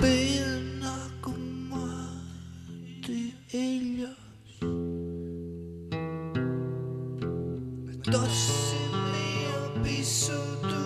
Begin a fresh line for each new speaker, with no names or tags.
pena como de ellos. Doce mil episodios.